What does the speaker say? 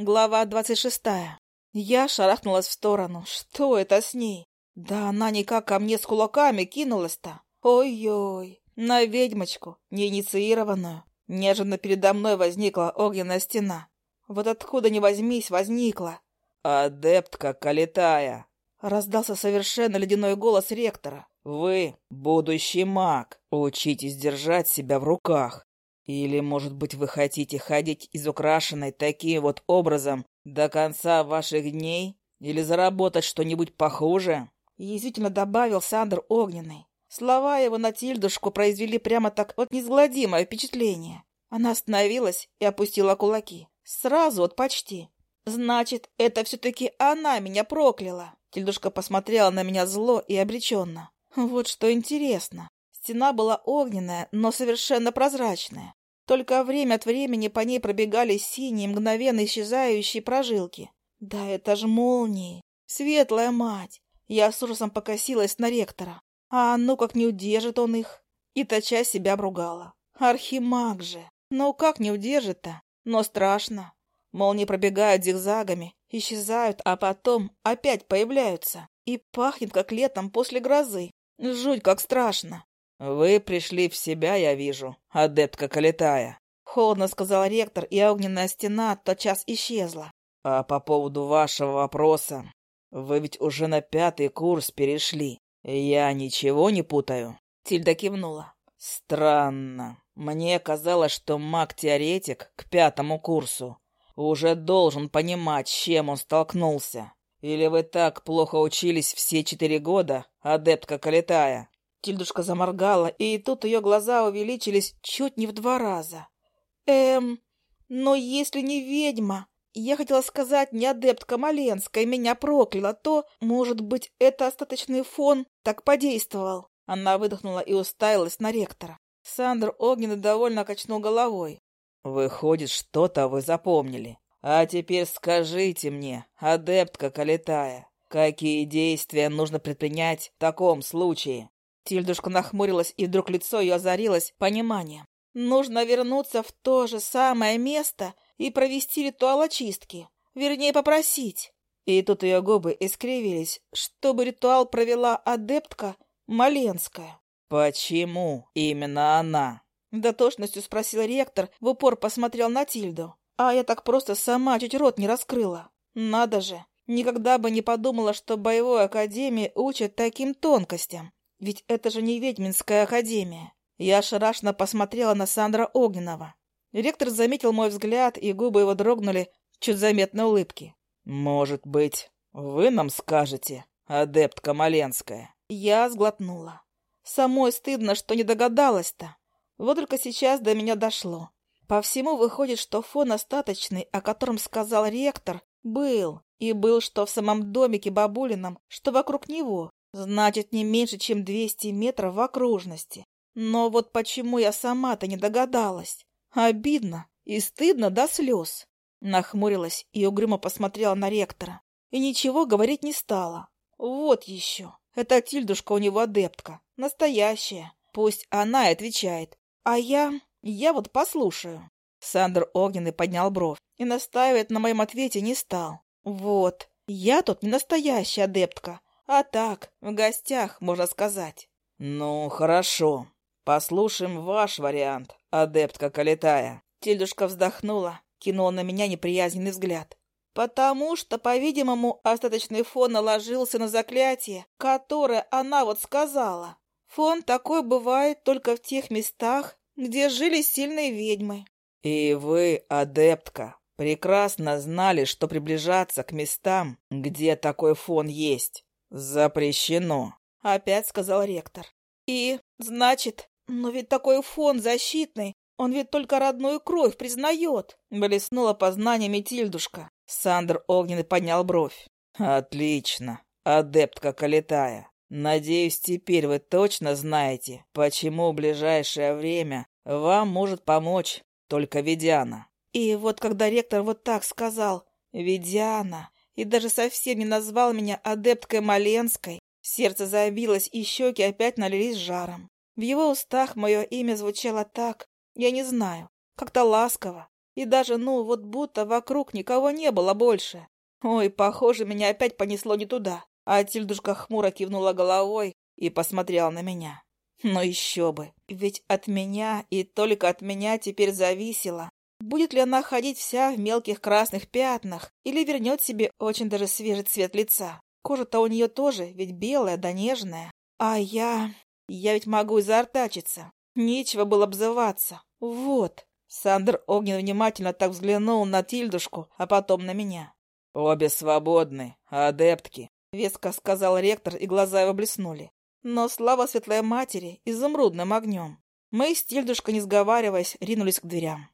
Глава двадцать шестая. Я шарахнулась в сторону. Что это с ней? Да она никак ко мне с кулаками кинулась-то. Ой-ой, на ведьмочку, неинициированную. Неожиданно передо мной возникла огненная стена. Вот откуда ни возьмись, возникла. «Адептка Калитая!» Раздался совершенно ледяной голос ректора. «Вы, будущий маг, учитесь держать себя в руках. Или, может быть, вы хотите ходить из украшенной таким вот образом до конца ваших дней? Или заработать что-нибудь похуже?» Язвительно добавил Сандр Огненный. Слова его на Тильдушку произвели прямо так вот неизгладимое впечатление. Она остановилась и опустила кулаки. Сразу вот почти. «Значит, это все-таки она меня прокляла!» Тильдушка посмотрела на меня зло и обреченно. «Вот что интересно. Стена была огненная, но совершенно прозрачная. Только время от времени по ней пробегали синие, мгновенно исчезающие прожилки. Да это ж молнии! Светлая мать! Я с ужасом покосилась на ректора. А ну как не удержит он их! И точа себя обругала. Архимаг же! Ну как не удержит-то? Но страшно. Молнии пробегают зигзагами, исчезают, а потом опять появляются. И пахнет, как летом после грозы. Жуть, как страшно. «Вы пришли в себя, я вижу, адептка Калитая», — холодно сказал ректор, и огненная стена тотчас исчезла. «А по поводу вашего вопроса, вы ведь уже на пятый курс перешли. Я ничего не путаю?» Тильда кивнула. «Странно. Мне казалось, что маг-теоретик к пятому курсу уже должен понимать, с чем он столкнулся. Или вы так плохо учились все четыре года, адептка Калитая?» Тильдушка заморгала, и тут ее глаза увеличились чуть не в два раза. «Эм, но если не ведьма, я хотела сказать, не адепт Камаленской меня прокляла, то, может быть, это остаточный фон так подействовал?» Она выдохнула и уставилась на ректора. Сандр огненно довольно качнул головой. «Выходит, что-то вы запомнили. А теперь скажите мне, адептка Калитая, какие действия нужно предпринять в таком случае?» Тильдушка нахмурилась, и вдруг лицо ее озарилось пониманием. Нужно вернуться в то же самое место и провести ритуал очистки. Вернее, попросить. И тут ее губы искривились, чтобы ритуал провела адептка Маленская. «Почему именно она?» Дотошностью спросил ректор, в упор посмотрел на Тильду. А я так просто сама чуть рот не раскрыла. Надо же, никогда бы не подумала, что боевой академии учат таким тонкостям. Ведь это же не ведьминская академия. Я ошарашенно посмотрела на Сандра Огненова. Ректор заметил мой взгляд, и губы его дрогнули чуть заметной улыбки. «Может быть, вы нам скажете, адепт Камаленская?» Я сглотнула. Самой стыдно, что не догадалась-то. Вот только сейчас до меня дошло. По всему выходит, что фон остаточный, о котором сказал ректор, был. И был что в самом домике бабулином, что вокруг него. Значит, не меньше, чем двести метров в окружности. Но вот почему я сама-то не догадалась? Обидно и стыдно до слез. Нахмурилась и угрюмо посмотрела на ректора. И ничего говорить не стала. Вот еще. Эта Тильдушка у него адептка. Настоящая. Пусть она и отвечает. А я... я вот послушаю. Сандер Огненный поднял бровь и настаивать на моем ответе не стал. Вот. Я тут не настоящая адептка. А так, в гостях, можно сказать. Ну, хорошо. Послушаем ваш вариант, адептка Калитая. Тильдушка вздохнула, кинула на меня неприязненный взгляд. Потому что, по-видимому, остаточный фон наложился на заклятие, которое она вот сказала. Фон такой бывает только в тех местах, где жили сильные ведьмы. И вы, адептка, прекрасно знали, что приближаться к местам, где такой фон есть, «Запрещено», — опять сказал ректор. «И, значит, но ведь такой фон защитный, он ведь только родную кровь признает», — блеснула познаниями Тильдушка. Сандр огненный поднял бровь. «Отлично, адептка Калитая. Надеюсь, теперь вы точно знаете, почему в ближайшее время вам может помочь только Ведяна». И вот когда ректор вот так сказал «Ведяна», и даже совсем не назвал меня адепткой Маленской. Сердце забилось, и щеки опять налились жаром. В его устах мое имя звучало так, я не знаю, как-то ласково. И даже, ну, вот будто вокруг никого не было больше. Ой, похоже, меня опять понесло не туда. А Тильдушка хмуро кивнула головой и посмотрела на меня. Ну, Но еще бы, ведь от меня и только от меня теперь зависело, Будет ли она ходить вся в мелких красных пятнах или вернет себе очень даже свежий цвет лица? Кожа-то у нее тоже, ведь белая да нежная. А я... Я ведь могу и заортачиться. Нечего было обзываться. Вот. Сандер Огнен внимательно так взглянул на Тильдушку, а потом на меня. «Обе свободны, адептки», — веско сказал ректор, и глаза его блеснули. Но слава Светлой Матери изумрудным огнем. Мы с Тильдушкой, не сговариваясь, ринулись к дверям.